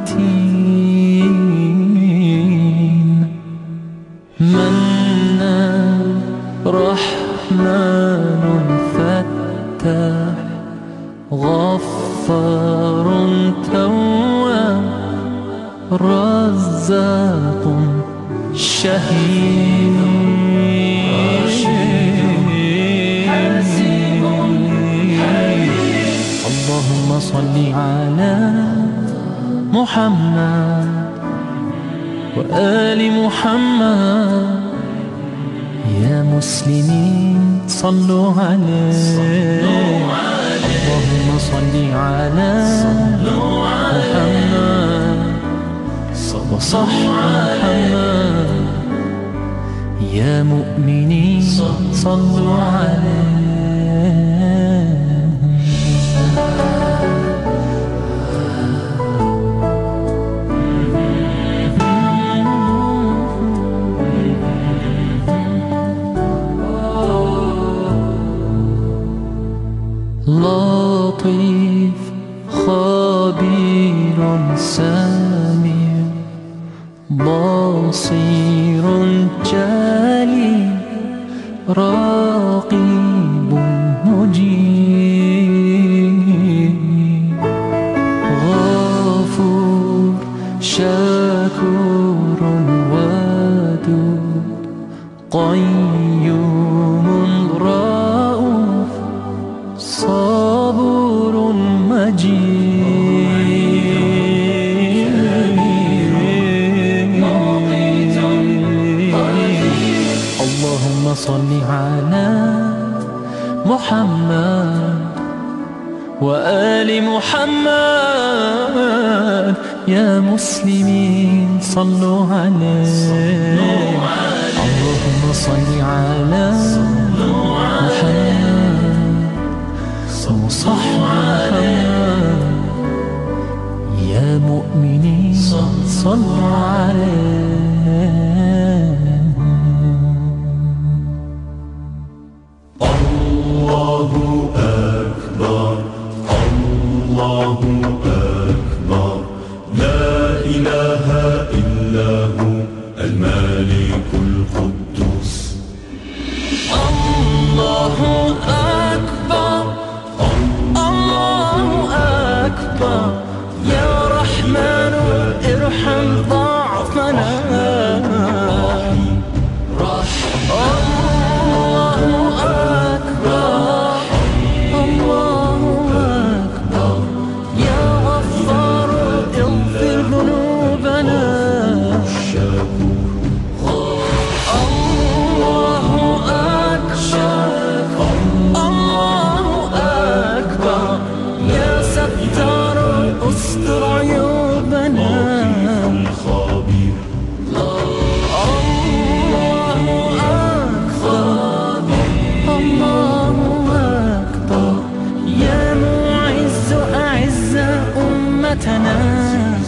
متين منان رحمن فتاح غفار تواب رزاق شهيد. صل على محمد وآل محمد يا مسلمين صلوا عليه اللهم صل على محمد وصح محمد يا مؤمنين صلوا عليه خبير سميع بصير جليل رقيب مجيب غفور شكور ودود قيوم رؤوف صبور مجيد صل على محمد وآل محمد يا مسلمين صلوا عليه. اللهم صل على محمد. وصح محمد. يا مؤمنين صلوا عليه. إله إلا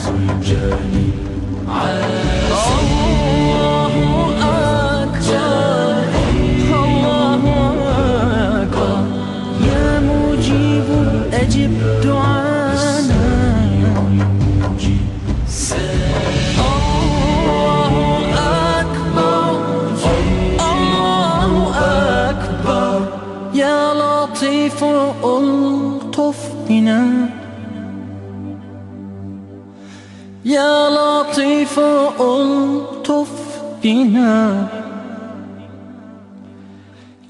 الجليل الله أكبر. الله أكبر يا مجيب أجب الله أكبر الله أكبر. يا لطيف ألطف بنا. يا لطيف ألطف بنا.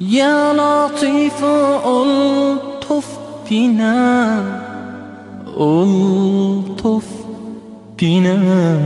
يا لطيف ألطف بنا. ألطف بنا.